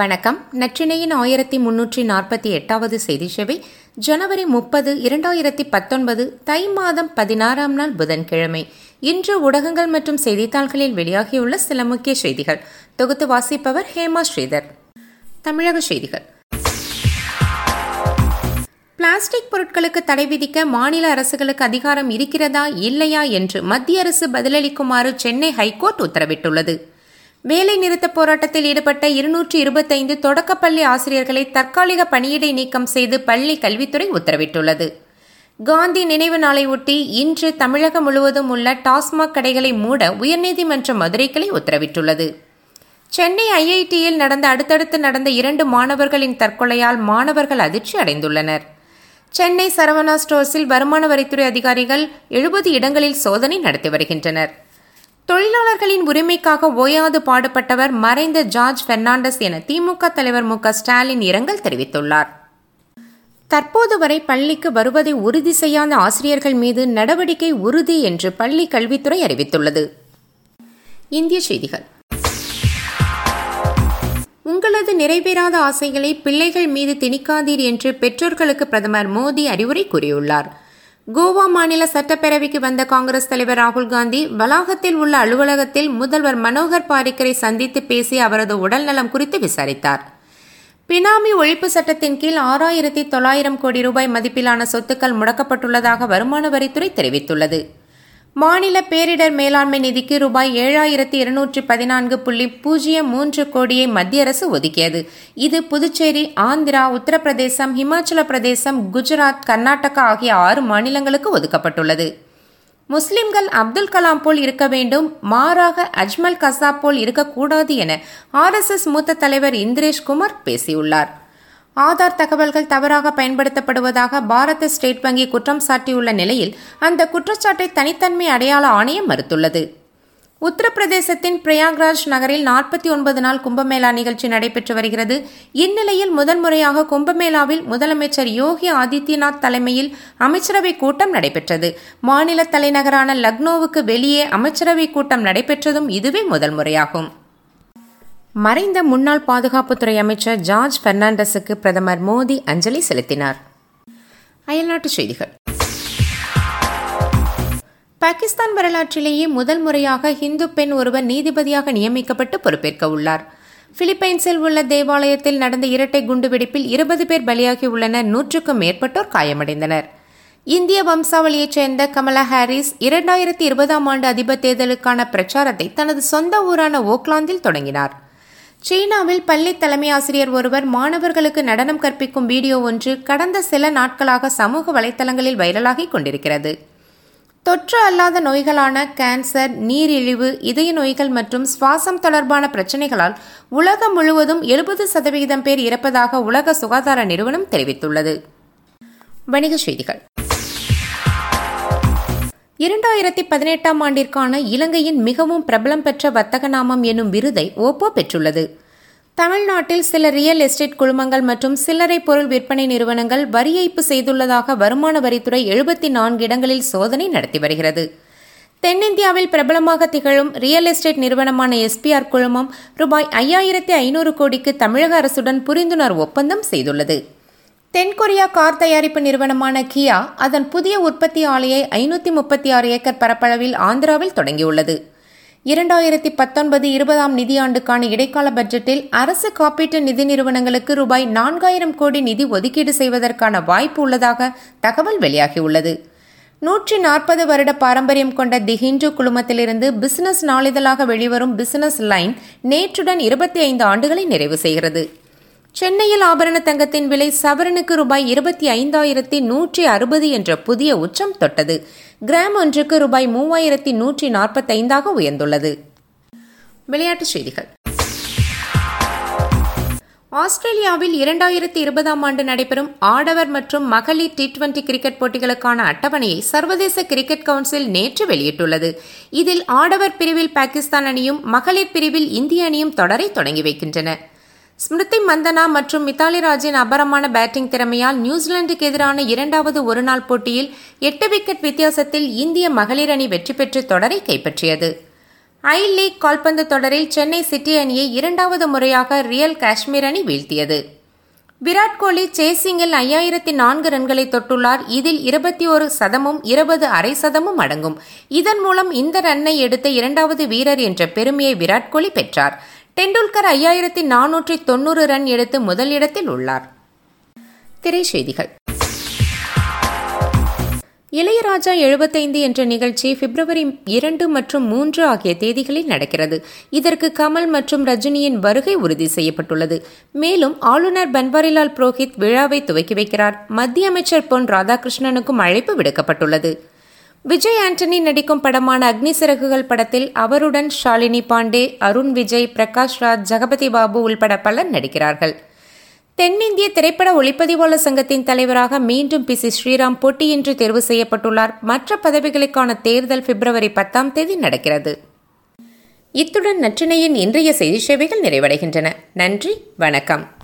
வணக்கம். நற்றினையின் ஆயிரத்தி முன்னூற்றி நாற்பத்தி எட்டாவது செய்தி சேவை ஜனவரி முப்பது இரண்டாயிரத்தி பத்தொன்பது தை மாதம் பதினாறாம் நாள் புதன்கிழமை. இன்று ஊடகங்கள் மற்றும் செய்தித்தாள்களில் வெளியாகியுள்ள சில முக்கிய செய்திகள். தொகுத்து வாசிப்பவர் ஹேமா ஸ்ரீதர். தமிழக செய்திகள். பிளாஸ்டிக் பொருட்களுக்கு தடை விதிக்க மாநில அரசுகளுக்கு அதிகாரம் இருக்கிறதா இல்லையா என்று மத்திய அரசு பதிலளிக்குமாறு சென்னை ஹைகோர்ட் உத்தரவிட்டுள்ளது. வேலை நிறுத்த போராட்டத்தில் ஈடுபட்ட இருநூற்றி இருபத்தைந்து தொடக்கப்பள்ளி ஆசிரியர்களை தற்காலிக பணியிடை நீக்கம் செய்து பள்ளி கல்வித்துறை உத்தரவிட்டுள்ளது. காந்தி நினைவு நாளை ஒட்டி இன்று தமிழகம் முழுவதும் உள்ள டாஸ்மாக் கடைகளை மூட உயர்நீதிமன்ற மதுரை கிளை உத்தரவிட்டுள்ளது. சென்னை ஐஐடியில் நடந்த அடுத்தடுத்து நடந்த இரண்டு மாணவர்களின் தற்கொலையால் மாணவர்கள் அதிர்ச்சி அடைந்துள்ளனர். சென்னை சரவணா ஸ்டோர்ஸில் வருமான வரித்துறை அதிகாரிகள் எழுபது இடங்களில் சோதனை நடத்தி வருகின்றனர். தொழிலாளர்களின் உரிமைக்காக ஓயாது பாடுபட்டவர் மறைந்த ஜார்ஜ் பெர்னாண்டஸ் என திமுக தலைவர் மு ஸ்டாலின் இரங்கல் தெரிவித்துள்ளார். தற்போது வரை பள்ளிக்கு வருவதை உறுதி செய்யாத ஆசிரியர்கள் மீது நடவடிக்கை உறுதி என்று பள்ளி கல்வித்துறை அறிவித்துள்ளது. இந்திய செய்திகள். உங்களது நிறைவேறாத ஆசைகளை பிள்ளைகள் மீது திணிக்காதீர் என்று பெற்றோர்களுக்கு பிரதமர் மோடி அறிவுரை கூறியுள்ளார். கோவா மாநில சட்டப்பேரவைக்கு வந்த காங்கிரஸ் தலைவர் ராகுல் காந்தி வளாகத்தில் உள்ள அலுவலகத்தில் முதல்வர் மனோகர் பாரிக்கரை சந்தித்து பேசி அவரது உடல்நலம் குறித்து விசாரித்தார். பினாமி ஒழிப்பு சட்டத்தின் கீழ் ஆறாயிரத்தி தொள்ளாயிரம் கோடி ரூபாய் மதிப்பிலான சொத்துக்கள் முடக்கப்பட்டுள்ளதாக வருமான வரித்துறை தெரிவித்துள்ளது. மாநில பேரிடர் மேலாண்மை நிதிக்கு ரூபாய் ஏழாயிரத்தி இருநூற்றி பதினான்கு புள்ளி பூஜ்ஜியம் மூன்று கோடியை மத்திய அரசு ஒதுக்கியது. இது புதுச்சேரி ஆந்திரா உத்தரப்பிரதேசம் இமாச்சல பிரதேசம் குஜராத் கர்நாடகா ஆகிய ஆறு மாநிலங்களுக்கு ஒதுக்கப்பட்டுள்ளது. முஸ்லிம்கள் அப்துல் கலாம் போல் இருக்க வேண்டும் மாறாக அஜ்மல் கசாப் போல் இருக்கக்கூடாது என ஆர்எஸ்எஸ் மூத்த தலைவர் இந்திரேஷ் குமார் பேசியுள்ளார். ஆதார் தகவல்கள் தவறாக பயன்படுத்தப்படுவதாக பாரத ஸ்டேட் வங்கி குற்றம் சாட்டியுள்ள நிலையில் அந்த குற்றச்சாட்டை தனித்தன்மை அடையாள ஆணையம் மறுத்துள்ளது. உத்தரப்பிரதேசத்தின் பிரயாக்ராஜ் நகரில் நாற்பத்தி ஒன்பது நாள் கும்பமேளா நிகழ்ச்சி நடைபெற்று வருகிறது. இந்நிலையில் முதன்முறையாக கும்பமேளாவில் முதலமைச்சர் யோகி ஆதித்யநாத் தலைமையில் அமைச்சரவைக் கூட்டம் நடைபெற்றது. மாநில தலைநகரான லக்னோவுக்கு வெளியே அமைச்சரவை கூட்டம் நடைபெற்றதும் இதுவே முதல் முறையாகும் மறைந்த முன்னாள் பாதுகாப்புத்துறை அமைச்சர் ஜார்ஜ் பெர்னாண்டஸுக்கு பிரதமர் மோடி அஞ்சலி செலுத்தினார். அயல்நாட்டு செய்திகள். பாகிஸ்தான் வரலாற்றிலேயே முதல் முறையாக ஹிந்து பெண் ஒருவர் நீதிபதியாக நியமிக்கப்பட்டு பொறுப்பேற்க உள்ளார். பிலிப்பைன்ஸில் உள்ள தேவாலயத்தில் நடந்த இரட்டை குண்டுவெடிப்பில் இருபது பேர் பலியாகி உள்ளனர் நூற்றுக்கும் மேற்பட்டோர் காயமடைந்தனர். இந்திய வம்சாவளியைச் சேர்ந்த கமலா ஹாரிஸ் இரண்டாயிரத்தி இருபதாம் ஆண்டு அதிபர் தேர்தலுக்கான பிரச்சாரத்தை தனது சொந்த ஊரான ஓக்லாந்தில் தொடங்கினார். சீனாவில் பள்ளி தலைமை ஆசிரியர் ஒருவர் மாணவர்களுக்கு நடனம் கற்பிக்கும் வீடியோ ஒன்று கடந்த சில நாட்களாக சமூக வலைதளங்களில் வைரலாகிக் கொண்டிருக்கிறது. தொற்று அல்லாத நோய்களான கேன்சர் நீரிழிவு இதய நோய்கள் மற்றும் சுவாசம் தொடர்பான பிரச்சினைகளால் உலகம் முழுவதும் எழுபது சதவிகிதம் பேர் இறப்பதாக உலக சுகாதார நிறுவனம் தெரிவித்துள்ளது. வணிகச் செய்திகள். இரண்டாயிரத்தி பதினெட்டாம் ஆண்டிற்கான இலங்கையின் மிகவும் பிரபலம் பெற்ற வர்த்தக நாமம் என்னும் விருதை ஓப்போ பெற்றுள்ளது. தமிழ்நாட்டில் சில ரியல் எஸ்டேட் குழுமங்கள் மற்றும் சில்லறை பொருள் விற்பனை நிறுவனங்கள் வரி ஏய்ப்பு செய்துள்ளதாக வருமான வரித்துறை எழுபத்தி நான்கு இடங்களில் சோதனை நடத்தி வருகிறது. தென்னிந்தியாவில் பிரபலமாக திகழும் ரியல் எஸ்டேட் நிறுவனமான எஸ்பிஆர் குழுமம் ரூபாய் ஐயாயிரத்தி ஐநூறு கோடிக்கு தமிழக அரசுடன் புரிந்துணர்வு ஒப்பந்தம் செய்துள்ளது. தென்கொரியா கார் தயாரிப்பு நிறுவனமான கியா அதன் புதிய உற்பத்தி ஆலையை ஐநூற்றி முப்பத்தி ஆறு ஏக்கர் பரப்பளவில் ஆந்திராவில் தொடங்கியுள்ளது. இரண்டாயிரத்தி பத்தொன்பது இருபதாம் நிதியாண்டுக்கான இடைக்கால பட்ஜெட்டில் அரசு காப்பீட்டு நிதி நிறுவனங்களுக்கு ரூபாய் நான்காயிரம் கோடி நிதி ஒதுக்கீடு செய்வதற்கான வாய்ப்பு உள்ளதாக தகவல் வெளியாகியுள்ளது. நூற்றி நாற்பது வருட பாரம்பரியம் கொண்ட தி ஹிந்து குழுமத்திலிருந்து பிசினஸ் நாளிதழாக வெளிவரும் பிசினஸ் லைன் நேற்றுடன் இருபத்தி ஐந்து ஆண்டுகளை நிறைவு செய்கிறது. சென்னையில் ஆபரண தங்கத்தின் விலை சவரனுக்கு ரூபாய் இருபத்தி ஐந்தாயிரத்தி நூற்றி அறுபது என்ற புதிய உச்சம் தொட்டது. கிராம் ஒன்றுக்கு ரூபாய் மூவாயிரத்தி நூற்றி நாற்பத்தைந்தாக உயர்ந்துள்ளது. விளையாட்டுச் செய்திகள். ஆஸ்திரேலியாவில் இரண்டாயிரத்தி இருபதாம் ஆண்டு நடைபெறும் ஆடவர் மற்றும் மகளிர் டி டுவெண்டி கிரிக்கெட் போட்டிகளுக்கான அட்டவணையை சர்வதேச கிரிக்கெட் கவுன்சில் நேற்று வெளியிட்டுள்ளது. இதில் ஆடவர் பிரிவில் பாகிஸ்தான் அணியும் மகளிர் பிரிவில் இந்திய அணியும் தொடரை தொடங்கி வைக்கின்றன. ஸ்மிருதி மந்தனா மற்றும் மித்தாலி ராஜின் அபரமான பேட்டிங் திறமையால் நியூசிலாந்துக்கு எதிரான இரண்டாவது ஒருநாள் போட்டியில் எட்டு விக்கெட் வித்தியாசத்தில் இந்திய மகளிர் அணி வெற்றி பெற்று தொடரை கைப்பற்றியது. ஐ லீக் கால்பந்து தொடரில் சென்னை சிட்டி அணியை இரண்டாவது முறையாக ரியல் காஷ்மீர் அணி வீழ்த்தியது. விராட் கோலி சேசிங்கில் ஐயாயிரத்தி நான்கு ரன்களை தொட்டுள்ளார். இதில் இருபத்தி ஒரு சதமும் இருபது அரை சதமும் அடங்கும். இதன் மூலம் இந்த ரன்னை எடுத்த இரண்டாவது வீரர் என்ற பெருமையை விராட் கோலி பெற்றார். டெண்டுல்கர் ஐயாயிரத்தி நானூற்றி தொண்ணூறு ரன் எடுத்து முதலிடத்தில் உள்ளார். திரைச்செய்திகள். இளையராஜா எழுபத்தைந்து என்ற நிகழ்ச்சி பிப்ரவரி இரண்டு மற்றும் மூன்று ஆகிய தேதிகளில் நடக்கிறது. இதற்கு கமல் மற்றும் ரஜினியின் வருகை உறுதி செய்யப்பட்டுள்ளது. மேலும் ஆளுநர் பன்வாரிலால் புரோஹித் விழாவை துவக்கி வைக்கிறார். மத்திய அமைச்சர் பொன் ராதாகிருஷ்ணனுக்கும் அழைப்பு விடுக்கப்பட்டுள்ளது. விஜய் ஆண்டனி நடிக்கும் படமான அக்னி சிறகுகள் படத்தில் அவருடன் ஷாலினி பாண்டே அருண் விஜய் பிரகாஷ் ராஜ் ஜெகபதி பாபு உள்பட பலர் நடிக்கிறார்கள். தென்னிந்திய திரைப்பட ஒளிப்பதிவாளர் சங்கத்தின் தலைவராக மீண்டும் பி சி ஸ்ரீராம் போட்டியின்றி தேர்வு செய்யப்பட்டுள்ளார். மற்ற பதவிகளுக்கான தேர்தல் பிப்ரவரி பத்தாம் தேதி நடக்கிறது. இத்துடன் நற்றினையின் இன்றைய செய்தி சேவைகள் நிறைவடைகின்றன. நன்றி வணக்கம்.